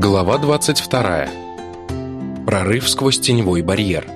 Глава 22. Прорыв сквозь теневой барьер.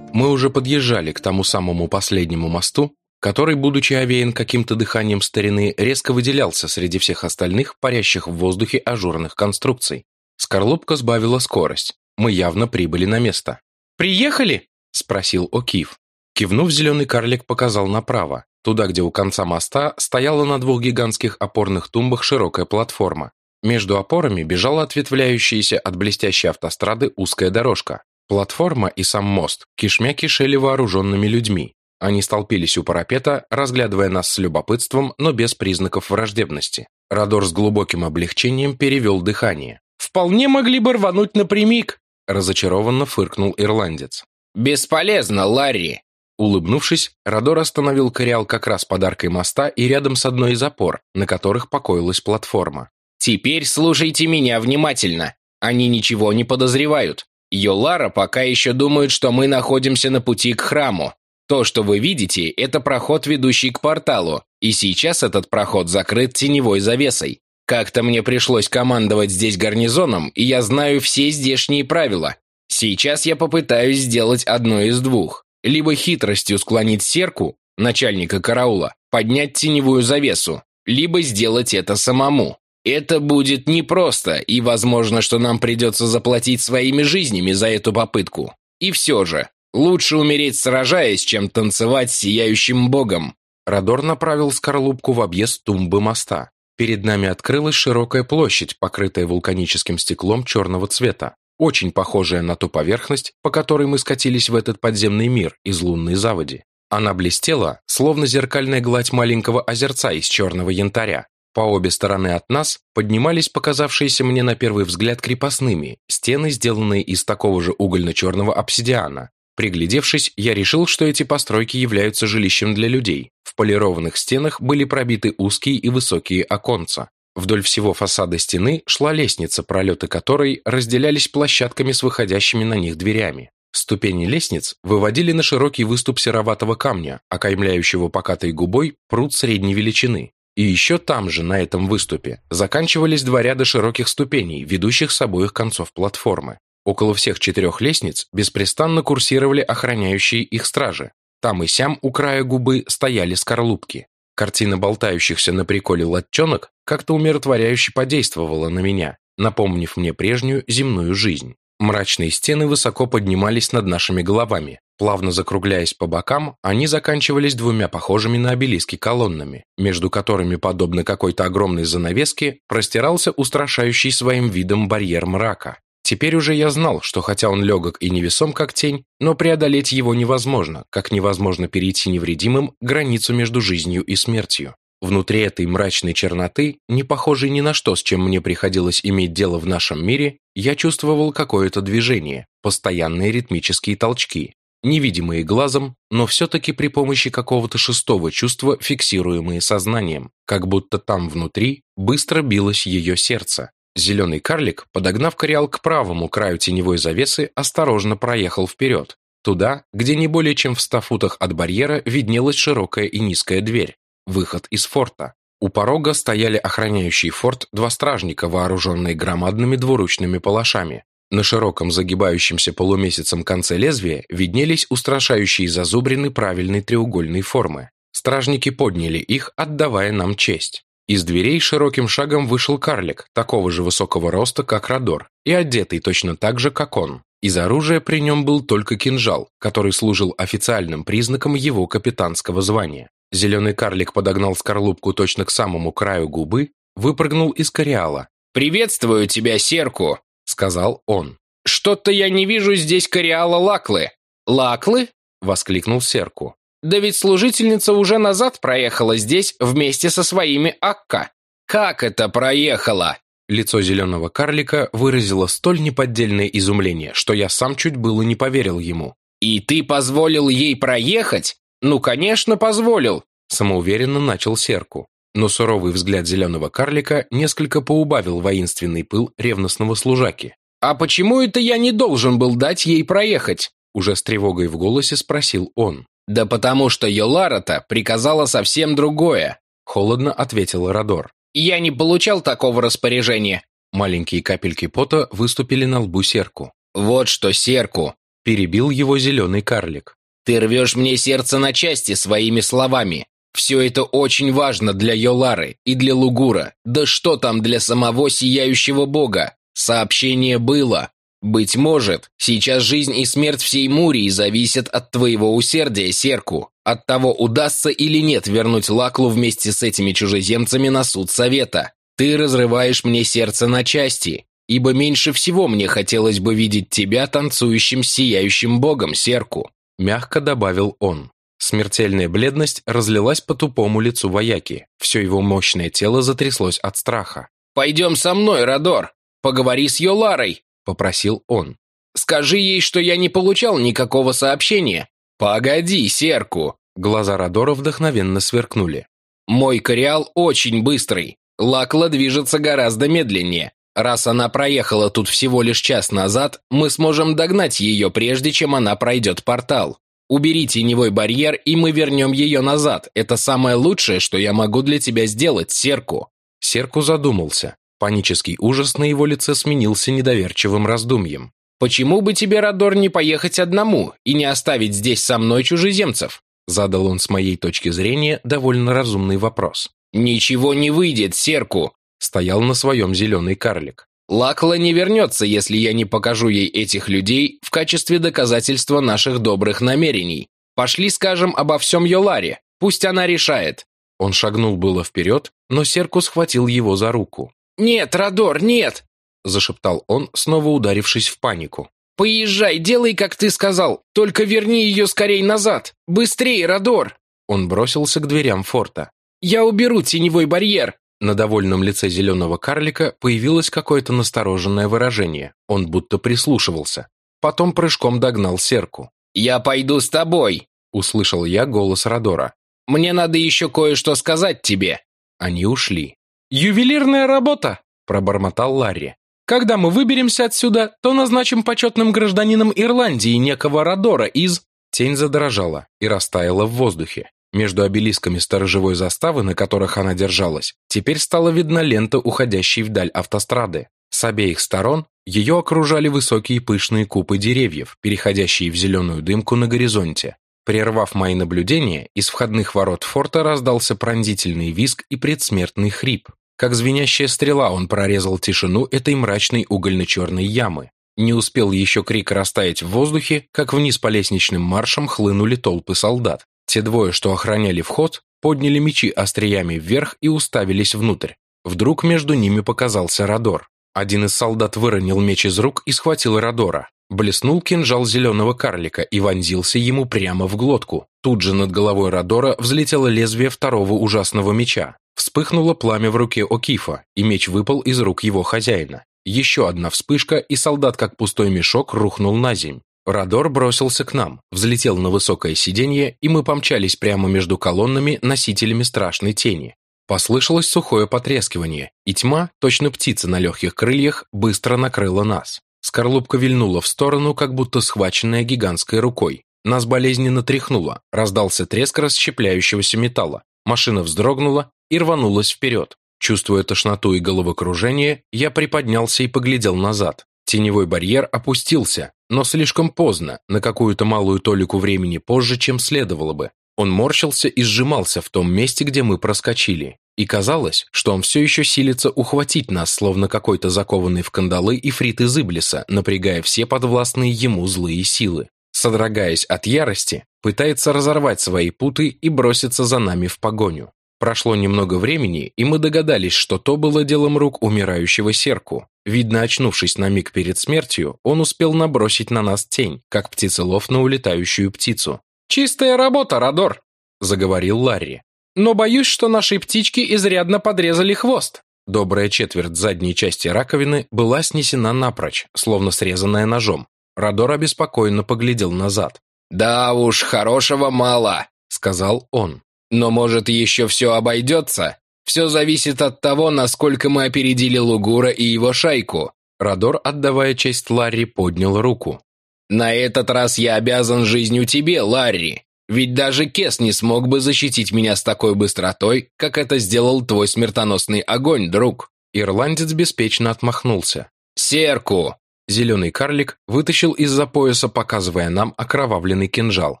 Мы уже подъезжали к тому самому последнему мосту, который, будучи овеян каким-то дыханием старины, резко выделялся среди всех остальных парящих в воздухе ажурных конструкций. Скорлупка сбавила скорость. Мы явно прибыли на место. «Приехали?» – спросил О'Кив. Кивнув, зеленый карлик показал направо, туда, где у конца моста стояла на двух гигантских опорных тумбах широкая платформа. Между опорами бежала ответвляющаяся от блестящей автострады узкая дорожка. Платформа и сам мост кишмя кишели вооруженными людьми. Они столпились у парапета, разглядывая нас с любопытством, но без признаков враждебности. Радор с глубоким облегчением перевел дыхание. «Вполне могли бы рвануть напрямик», – разочарованно фыркнул ирландец. «Бесполезно, Ларри!» Улыбнувшись, Радор остановил кориал как раз под аркой моста и рядом с одной из опор, на которых покоилась платформа. «Теперь слушайте меня внимательно. Они ничего не подозревают. Йолара пока еще думает, что мы находимся на пути к храму. То, что вы видите, это проход, ведущий к порталу, и сейчас этот проход закрыт теневой завесой. Как-то мне пришлось командовать здесь гарнизоном, и я знаю все здешние правила. Сейчас я попытаюсь сделать одно из двух либо хитростью склонить серку, начальника караула, поднять теневую завесу, либо сделать это самому. Это будет непросто, и возможно, что нам придется заплатить своими жизнями за эту попытку. И все же, лучше умереть сражаясь, чем танцевать с сияющим богом. Радор направил скорлупку в объезд тумбы моста. Перед нами открылась широкая площадь, покрытая вулканическим стеклом черного цвета очень похожая на ту поверхность, по которой мы скатились в этот подземный мир из лунной заводи. Она блестела, словно зеркальная гладь маленького озерца из черного янтаря. По обе стороны от нас поднимались показавшиеся мне на первый взгляд крепостными, стены, сделанные из такого же угольно-черного обсидиана. Приглядевшись, я решил, что эти постройки являются жилищем для людей. В полированных стенах были пробиты узкие и высокие оконца. Вдоль всего фасада стены шла лестница, пролеты которой разделялись площадками с выходящими на них дверями. Ступени лестниц выводили на широкий выступ сероватого камня, окаймляющего покатой губой пруд средней величины. И еще там же, на этом выступе, заканчивались два ряда широких ступеней, ведущих с обоих концов платформы. Около всех четырех лестниц беспрестанно курсировали охраняющие их стражи. Там и сям у края губы стояли скорлупки. Картина болтающихся на приколе латчонок как-то умиротворяюще подействовала на меня, напомнив мне прежнюю земную жизнь. Мрачные стены высоко поднимались над нашими головами. Плавно закругляясь по бокам, они заканчивались двумя похожими на обелиски колоннами, между которыми, подобно какой-то огромной занавеске, простирался устрашающий своим видом барьер мрака. Теперь уже я знал, что хотя он легок и невесом, как тень, но преодолеть его невозможно, как невозможно перейти невредимым границу между жизнью и смертью. Внутри этой мрачной черноты, не похожей ни на что, с чем мне приходилось иметь дело в нашем мире, я чувствовал какое-то движение, постоянные ритмические толчки, невидимые глазом, но все-таки при помощи какого-то шестого чувства, фиксируемые сознанием, как будто там внутри быстро билось ее сердце. Зеленый карлик, подогнав кориал к правому краю теневой завесы, осторожно проехал вперед, туда, где не более чем в ста футах от барьера виднелась широкая и низкая дверь, выход из форта. У порога стояли охраняющие форт два стражника, вооруженные громадными двуручными палашами. На широком загибающемся полумесяцем конце лезвия виднелись устрашающие зазубрины правильной треугольной формы. Стражники подняли их, отдавая нам честь. Из дверей широким шагом вышел карлик, такого же высокого роста, как Родор, и одетый точно так же, как он. Из оружия при нем был только кинжал, который служил официальным признаком его капитанского звания. Зеленый карлик подогнал скорлупку точно к самому краю губы, выпрыгнул из кориала. «Приветствую тебя, Серку!» — сказал он. «Что-то я не вижу здесь кориала Лаклы». «Лаклы?» — воскликнул Серку. Да ведь служительница уже назад проехала здесь вместе со своими Акка. Как это проехала? Лицо зеленого карлика выразило столь неподдельное изумление, что я сам чуть было не поверил ему. «И ты позволил ей проехать?» «Ну, конечно, позволил», – самоуверенно начал Серку. Но суровый взгляд зеленого карлика несколько поубавил воинственный пыл ревностного служаки. «А почему это я не должен был дать ей проехать?» Уже с тревогой в голосе спросил он. «Да потому что Йоларата приказала совсем другое», — холодно ответил Родор. Я не получал такого распоряжения. Маленькие капельки пота выступили на лбу Серку. Вот что, Серку, перебил его зеленый карлик. Ты рвешь мне сердце на части своими словами. Все это очень важно для Йолары и для Лугура. Да что там для самого сияющего бога? Сообщение было. Быть может, сейчас жизнь и смерть всей Мурии зависят от твоего усердия, Серку. От того, удастся или нет вернуть Лаклу вместе с этими чужеземцами на суд совета. Ты разрываешь мне сердце на части, ибо меньше всего мне хотелось бы видеть тебя танцующим сияющим богом, Серку мягко добавил он. Смертельная бледность разлилась по тупому лицу вояки. Все его мощное тело затряслось от страха. «Пойдем со мной, Родор. Поговори с Йоларой», — попросил он. «Скажи ей, что я не получал никакого сообщения». «Погоди, Серку!» Глаза Родора вдохновенно сверкнули. «Мой кориал очень быстрый. Лакла движется гораздо медленнее. Раз она проехала тут всего лишь час назад, мы сможем догнать ее, прежде чем она пройдет портал. Убери теневой барьер, и мы вернем ее назад. Это самое лучшее, что я могу для тебя сделать, Серку». Серку задумался. Панический ужас на его лице сменился недоверчивым раздумьем. «Почему бы тебе, Радор, не поехать одному и не оставить здесь со мной чужеземцев?» Задал он с моей точки зрения довольно разумный вопрос. «Ничего не выйдет, Серку стоял на своем зеленый карлик. Лакла не вернется, если я не покажу ей этих людей в качестве доказательства наших добрых намерений. Пошли скажем обо всем Йоларе, пусть она решает». Он шагнул было вперед, но Серку схватил его за руку. «Нет, Радор, нет!» – зашептал он, снова ударившись в панику. «Поезжай, делай, как ты сказал, только верни ее скорей назад! Быстрее, Радор!» Он бросился к дверям форта. «Я уберу теневой барьер!» На довольном лице зеленого карлика появилось какое-то настороженное выражение. Он будто прислушивался. Потом прыжком догнал серку. «Я пойду с тобой!» – услышал я голос Родора. «Мне надо еще кое-что сказать тебе!» Они ушли. «Ювелирная работа!» – пробормотал Ларри. «Когда мы выберемся отсюда, то назначим почетным гражданином Ирландии некого Родора из...» Тень задрожала и растаяла в воздухе. Между обелисками сторожевой заставы, на которых она держалась, теперь стала видна лента, уходящей вдаль автострады. С обеих сторон ее окружали высокие пышные купы деревьев, переходящие в зеленую дымку на горизонте. Прервав мои наблюдения, из входных ворот форта раздался пронзительный визг и предсмертный хрип. Как звенящая стрела он прорезал тишину этой мрачной угольно-черной ямы. Не успел еще крик растаять в воздухе, как вниз по лестничным маршам хлынули толпы солдат. Те двое, что охраняли вход, подняли мечи остриями вверх и уставились внутрь. Вдруг между ними показался Радор. Один из солдат выронил меч из рук и схватил Радора. Блеснул кинжал зеленого карлика и вонзился ему прямо в глотку. Тут же над головой Радора взлетело лезвие второго ужасного меча. Вспыхнуло пламя в руке Окифа, и меч выпал из рук его хозяина. Еще одна вспышка, и солдат, как пустой мешок, рухнул на земь. Радор бросился к нам, взлетел на высокое сиденье, и мы помчались прямо между колоннами носителями страшной тени. Послышалось сухое потрескивание, и тьма, точно птица на легких крыльях, быстро накрыла нас. Скорлупка вильнула в сторону, как будто схваченная гигантской рукой. Нас болезненно тряхнуло, раздался треск расщепляющегося металла. Машина вздрогнула и рванулась вперед. Чувствуя тошноту и головокружение, я приподнялся и поглядел назад. Теневой барьер опустился, но слишком поздно, на какую-то малую толику времени позже, чем следовало бы. Он морщился и сжимался в том месте, где мы проскочили. И казалось, что он все еще силится ухватить нас, словно какой-то закованный в кандалы ифрит из Иблиса, напрягая все подвластные ему злые силы. Содрогаясь от ярости, пытается разорвать свои путы и броситься за нами в погоню. Прошло немного времени, и мы догадались, что то было делом рук умирающего Серку. Видно, очнувшись на миг перед смертью, он успел набросить на нас тень, как птицелов на улетающую птицу. «Чистая работа, Радор», — заговорил Ларри. «Но боюсь, что нашей птичке изрядно подрезали хвост». Добрая четверть задней части раковины была снесена напрочь, словно срезанная ножом. Радор обеспокоенно поглядел назад. «Да уж, хорошего мало», — сказал он. Но может еще все обойдется? Все зависит от того, насколько мы опередили Лугура и его шайку. Радор, отдавая честь Ларри, поднял руку. «На этот раз я обязан жизнью тебе, Ларри. Ведь даже Кес не смог бы защитить меня с такой быстротой, как это сделал твой смертоносный огонь, друг». Ирландец беспечно отмахнулся. «Серку!» Зеленый карлик вытащил из-за пояса, показывая нам окровавленный кинжал.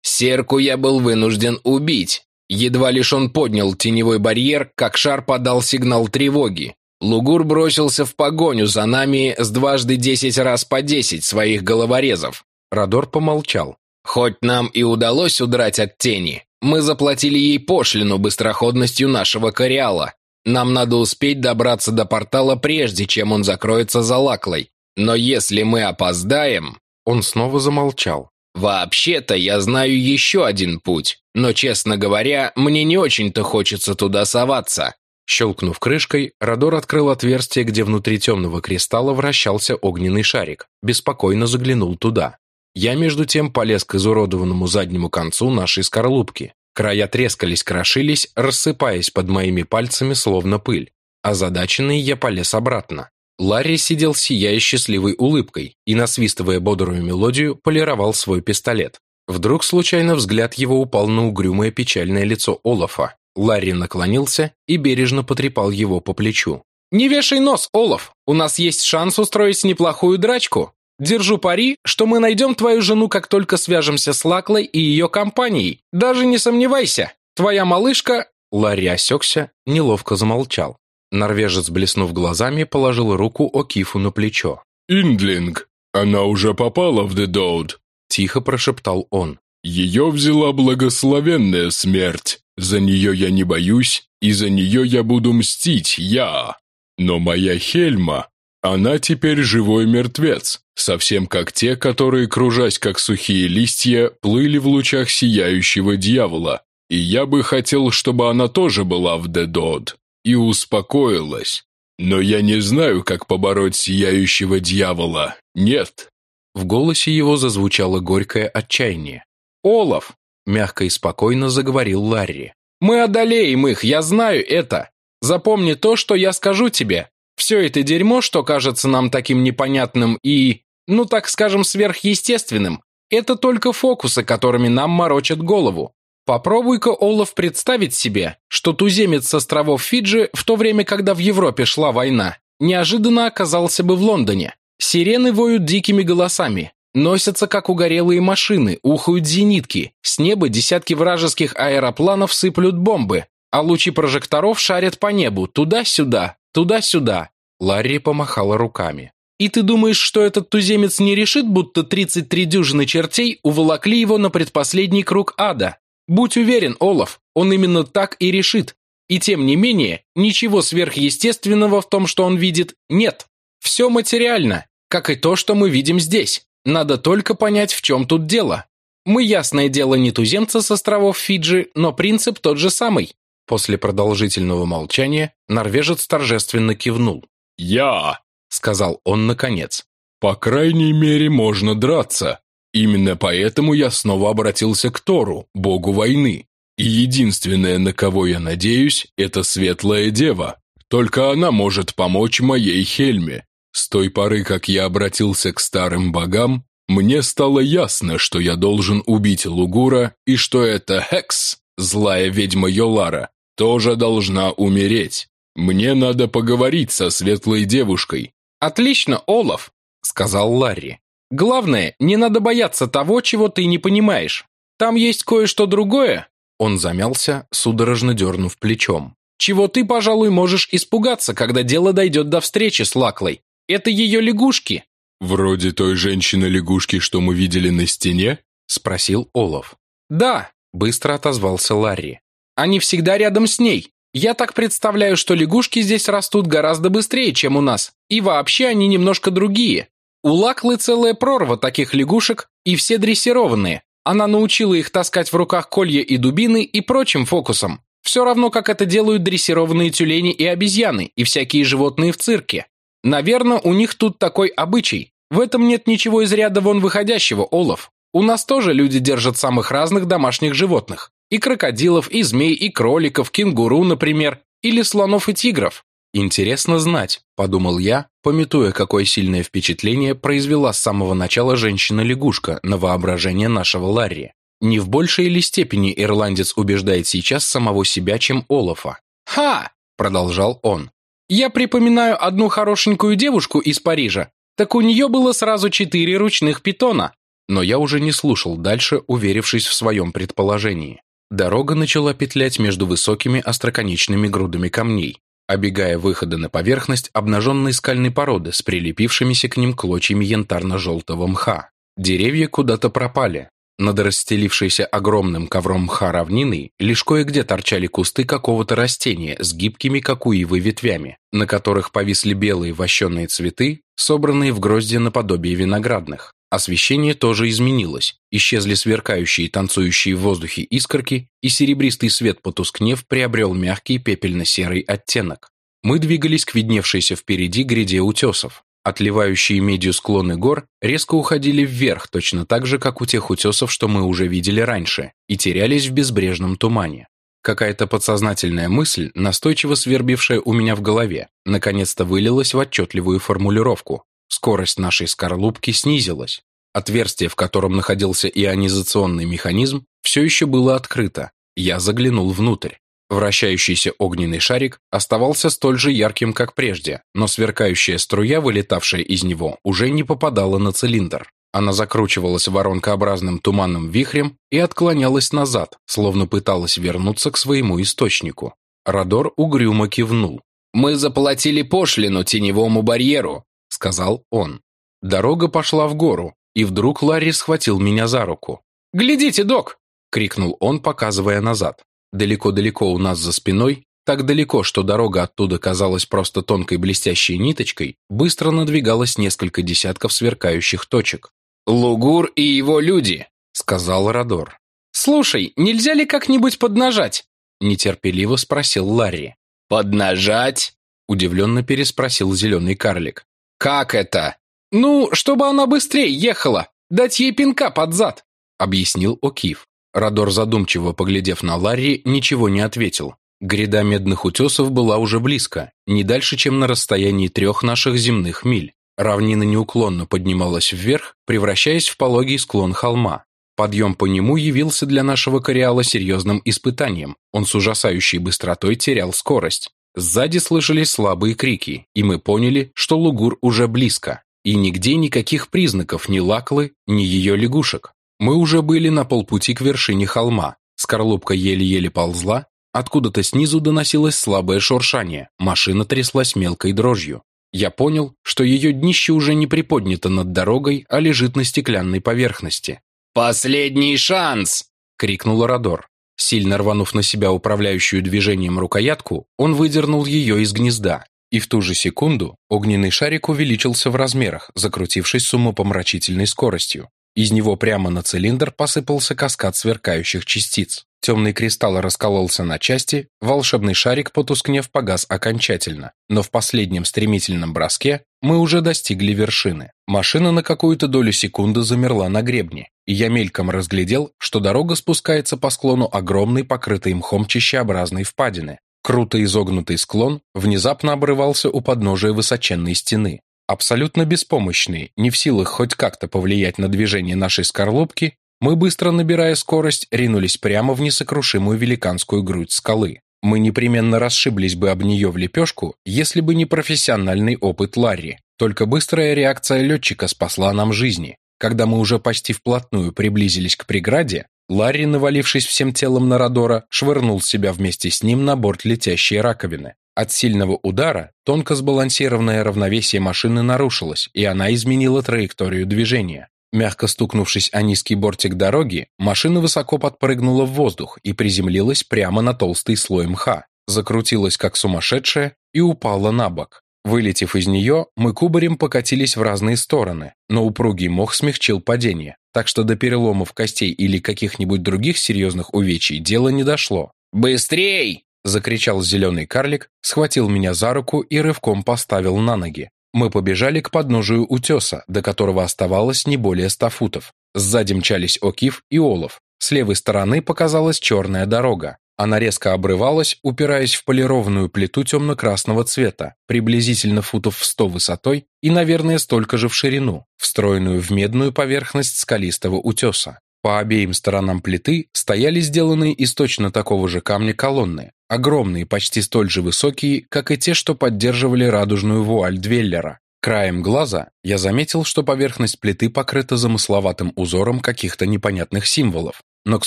«Серку я был вынужден убить. Едва лишь он поднял теневой барьер, как шар подал сигнал тревоги. Лугур бросился в погоню за нами с дважды десять раз по десять своих головорезов. Радор помолчал. Хоть нам и удалось удрать от тени, мы заплатили ей пошлину быстроходностью нашего кориала. Нам надо успеть добраться до портала прежде, чем он закроется за лаклой. Но если мы опоздаем...» Он снова замолчал. «Вообще-то я знаю еще один путь, но, честно говоря, мне не очень-то хочется туда соваться». Щелкнув крышкой, Радор открыл отверстие, где внутри темного кристалла вращался огненный шарик. Беспокойно заглянул туда. Я, между тем, полез к изуродованному заднему концу нашей скорлупки. Края трескались, крошились, рассыпаясь под моими пальцами, словно пыль. Озадаченный я полез обратно. Ларри сидел сияя счастливой улыбкой и, насвистывая бодрую мелодию, полировал свой пистолет. Вдруг случайно взгляд его упал на угрюмое печальное лицо Олафа. Ларри наклонился и бережно потрепал его по плечу. «Не вешай нос, Олаф! У нас есть шанс устроить неплохую драчку. Держу пари, что мы найдем твою жену, как только свяжемся с Лаклой и ее компанией. Даже не сомневайся, твоя малышка...» Ларри осекся, неловко замолчал. Норвежец, блеснув глазами, положил руку Окифу на плечо. «Индлинг, она уже попала в Дедоуд», – тихо прошептал он. «Ее взяла благословенная смерть. За нее я не боюсь, и за нее я буду мстить, я. Но моя Хельма, она теперь живой мертвец, совсем как те, которые, кружась как сухие листья, плыли в лучах сияющего дьявола. И я бы хотел, чтобы она тоже была в Дедод и успокоилась. Но я не знаю, как побороть сияющего дьявола. Нет. В голосе его зазвучало горькое отчаяние. «Олаф!» – мягко и спокойно заговорил Ларри. «Мы одолеем их, я знаю это. Запомни то, что я скажу тебе. Все это дерьмо, что кажется нам таким непонятным и, ну так скажем, сверхъестественным, это только фокусы, которыми нам морочат голову. Попробуй-ка, Олаф, представить себе, что туземец с островов Фиджи в то время, когда в Европе шла война, неожиданно оказался бы в Лондоне. Сирены воют дикими голосами, носятся как угорелые машины, ухают зенитки, с неба десятки вражеских аэропланов сыплют бомбы, а лучи прожекторов шарят по небу, туда-сюда, туда-сюда. Ларри помахала руками. И ты думаешь, что этот туземец не решит, будто 33 дюжины чертей уволокли его на предпоследний круг ада? Будь уверен, Олаф, он именно так и решит. И тем не менее, ничего сверхъестественного в том, что он видит, нет. Все материально, как и то, что мы видим здесь. Надо только понять, в чем тут дело. Мы, ясное дело, не туземцы с островов Фиджи, но принцип тот же самый. После продолжительного молчания норвежец торжественно кивнул. «Я!» — сказал он наконец. «По крайней мере, можно драться. Именно поэтому я снова обратился к Тору, богу войны. И единственное, на кого я надеюсь, это Светлая Дева. Только она может помочь моей Хельме. С той поры, как я обратился к старым богам, мне стало ясно, что я должен убить Лугура, и что эта Хекс, злая ведьма Йолара, тоже должна умереть. Мне надо поговорить со светлой девушкой. Отлично, Олаф, сказал Ларри. Главное, не надо бояться того, чего ты не понимаешь. Там есть кое-что другое». Он замялся, судорожно дернув плечом. «Чего ты, пожалуй, можешь испугаться, когда дело дойдет до встречи с Лаклой? Это ее лягушки». «Вроде той женщины-лягушки, что мы видели на стене?» – спросил Олаф. «Да», – быстро отозвался Ларри. «Они всегда рядом с ней. Я так представляю, что лягушки здесь растут гораздо быстрее, чем у нас. И вообще они немножко другие. У Лаклы целая прорва таких лягушек, и все дрессированные. Она научила их таскать в руках колья и дубины и прочим фокусам. Все равно, как это делают дрессированные тюлени и обезьяны, и всякие животные в цирке. Наверное, у них тут такой обычай. В этом нет ничего из ряда вон выходящего, Олаф. У нас тоже люди держат самых разных домашних животных. И крокодилов, и змей, и кроликов, кенгуру, например, или слонов и тигров. «Интересно знать», – подумал я, пометуя, какое сильное впечатление произвела с самого начала женщина-лягушка на воображение нашего Ларри. Не в большей ли степени ирландец убеждает сейчас самого себя, чем Олафа? «Ха!» – продолжал он. «Я припоминаю одну хорошенькую девушку из Парижа. Так у нее было сразу четыре ручных питона». Но я уже не слушал дальше, уверившись в своем предположении. Дорога начала петлять между высокими остроконечными грудами камней, обегая выходы на поверхность обнаженной скальной породы с прилепившимися к ним клочьями янтарно-желтого мха. Деревья куда-то пропали, над расстелившейся огромным ковром мха равниной лишь кое-где торчали кусты какого-то растения с гибкими, как у ивы, ветвями, на которых повисли белые вощеные цветы, собранные в гроздья наподобие виноградных. Освещение тоже изменилось, исчезли сверкающие танцующие в воздухе искорки, и серебристый свет потускнев приобрел мягкий пепельно-серый оттенок. Мы двигались к видневшейся впереди гряде утесов. Отливающие медью склоны гор резко уходили вверх, точно так же, как у тех утесов, что мы уже видели раньше, и терялись в безбрежном тумане. Какая-то подсознательная мысль, настойчиво свербившая у меня в голове, наконец-то вылилась в отчетливую формулировку. Скорость нашей скорлупки снизилась. Отверстие, в котором находился ионизационный механизм, все еще было открыто. Я заглянул внутрь. Вращающийся огненный шарик оставался столь же ярким, как прежде, но сверкающая струя, вылетавшая из него, уже не попадала на цилиндр. Она закручивалась воронкообразным туманным вихрем и отклонялась назад, словно пыталась вернуться к своему источнику. Радор угрюмо кивнул. «Мы заплатили пошлину теневому барьеру», — сказал он. Дорога пошла в гору, и вдруг Ларри схватил меня за руку. «Глядите, док!» — крикнул он, показывая назад. Далеко-далеко у нас за спиной, так далеко, что дорога оттуда казалась просто тонкой блестящей ниточкой, быстро надвигалось несколько десятков сверкающих точек. «Лугур и его люди», — сказал Радор. «Слушай, нельзя ли как-нибудь поднажать?» — нетерпеливо спросил Ларри. «Поднажать?» — удивленно переспросил зеленый карлик. «Как это?» «Ну, чтобы она быстрее ехала, дать ей пинка под зад», — объяснил О'Кив. Радор, задумчиво поглядев на Ларри, ничего не ответил. Гряда медных утесов была уже близко, не дальше, чем на расстоянии трех наших земных миль. Равнина неуклонно поднималась вверх, превращаясь в пологий склон холма. Подъем по нему явился для нашего кориала серьезным испытанием. Он с ужасающей быстротой терял скорость. Сзади слышались слабые крики, и мы поняли, что Лугур уже близко. И нигде никаких признаков ни Лаклы, ни ее лягушек. Мы уже были на полпути к вершине холма. Скорлупка еле-еле ползла, откуда-то снизу доносилось слабое шуршание, машина тряслась мелкой дрожью. Я понял, что ее днище уже не приподнято над дорогой, а лежит на стеклянной поверхности. «Последний шанс!» — крикнул Радор. Сильно рванув на себя управляющую движением рукоятку, он выдернул ее из гнезда, и в ту же секунду огненный шарик увеличился в размерах, закрутившись с умопомрачительной скоростью. Из него прямо на цилиндр посыпался каскад сверкающих частиц. Темный кристалл раскололся на части, волшебный шарик, потускнев, погас окончательно. Но в последнем стремительном броске мы уже достигли вершины. Машина на какую-то долю секунды замерла на гребне, и я мельком разглядел, что дорога спускается по склону огромной, покрытой мхом чащеобразной впадины. Круто изогнутый склон внезапно обрывался у подножия высоченной стены. Абсолютно беспомощные, не в силах хоть как-то повлиять на движение нашей скорлупки, мы, быстро набирая скорость, ринулись прямо в несокрушимую великанскую грудь скалы. Мы непременно расшиблись бы об нее в лепешку, если бы не профессиональный опыт Ларри. Только быстрая реакция летчика спасла нам жизни. Когда мы уже почти вплотную приблизились к преграде, Ларри, навалившись всем телом на Родора, швырнул себя вместе с ним на борт летящей раковины. От сильного удара тонко сбалансированное равновесие машины нарушилось, и она изменила траекторию движения. Мягко стукнувшись о низкий бортик дороги, машина высоко подпрыгнула в воздух и приземлилась прямо на толстый слой мха, закрутилась как сумасшедшая и упала на бок. Вылетев из нее, мы кубарем покатились в разные стороны, но упругий мох смягчил падение, так что до переломов костей или каких-нибудь других серьезных увечий дело не дошло. «Быстрей!» Закричал зеленый карлик, схватил меня за руку и рывком поставил на ноги. Мы побежали к подножию утеса, до которого оставалось не более ста футов. Сзади мчались Окиф и Олов. С левой стороны показалась черная дорога. Она резко обрывалась, упираясь в полированную плиту темно-красного цвета, приблизительно футов в сто высотой и, наверное, столько же в ширину, встроенную в медную поверхность скалистого утеса. По обеим сторонам плиты стояли сделанные из точно такого же камня колонны, огромные, почти столь же высокие, как и те, что поддерживали радужную вуаль Двеллера. Краем глаза я заметил, что поверхность плиты покрыта замысловатым узором каких-то непонятных символов, но, к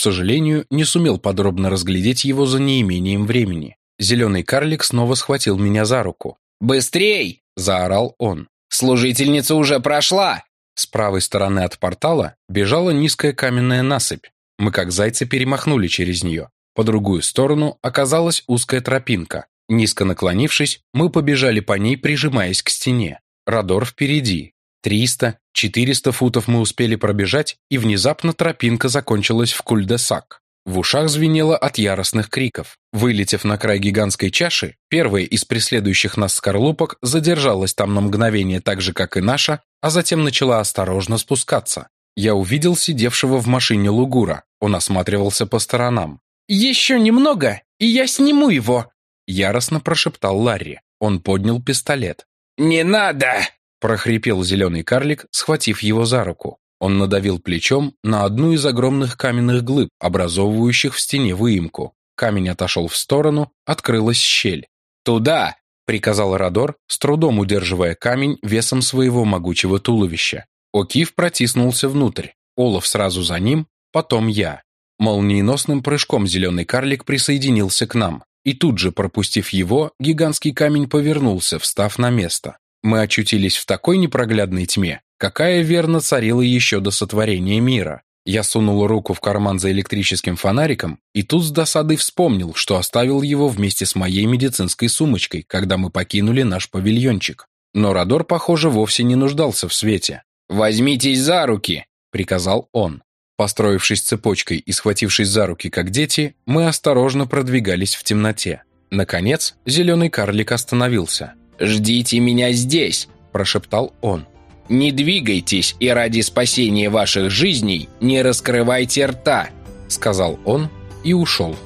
сожалению, не сумел подробно разглядеть его за неимением времени. Зеленый карлик снова схватил меня за руку. «Быстрей!» – заорал он. «Служительница уже прошла!» С правой стороны от портала бежала низкая каменная насыпь. Мы как зайцы перемахнули через нее. По другую сторону оказалась узкая тропинка. Низко наклонившись, мы побежали по ней, прижимаясь к стене. Радор впереди. Триста, четыреста футов мы успели пробежать, и внезапно тропинка закончилась в куль-де-сак. В ушах звенело от яростных криков. Вылетев на край гигантской чаши, первая из преследующих нас скорлупок задержалась там на мгновение так же, как и наша, а затем начала осторожно спускаться. Я увидел сидевшего в машине Лугура. Он осматривался по сторонам. «Еще немного, и я сниму его!» Яростно прошептал Ларри. Он поднял пистолет. «Не надо!» прохрипел зеленый карлик, схватив его за руку. Он надавил плечом на одну из огромных каменных глыб, образовывающих в стене выемку. Камень отошел в сторону, открылась щель. «Туда!» Приказал Радор, с трудом удерживая камень весом своего могучего туловища. Окиф протиснулся внутрь, Олаф сразу за ним, потом я. Молниеносным прыжком зеленый карлик присоединился к нам, и тут же, пропустив его, гигантский камень повернулся, встав на место. Мы очутились в такой непроглядной тьме, какая верно царила еще до сотворения мира. Я сунул руку в карман за электрическим фонариком и тут с досадой вспомнил, что оставил его вместе с моей медицинской сумочкой, когда мы покинули наш павильончик. Но Радор, похоже, вовсе не нуждался в свете. «Возьмитесь за руки!» — приказал он. Построившись цепочкой и схватившись за руки, как дети, мы осторожно продвигались в темноте. Наконец, зеленый карлик остановился. «Ждите меня здесь!» – прошептал он. Не двигайтесь и ради спасения ваших жизней не раскрывайте рта», — сказал он и ушел.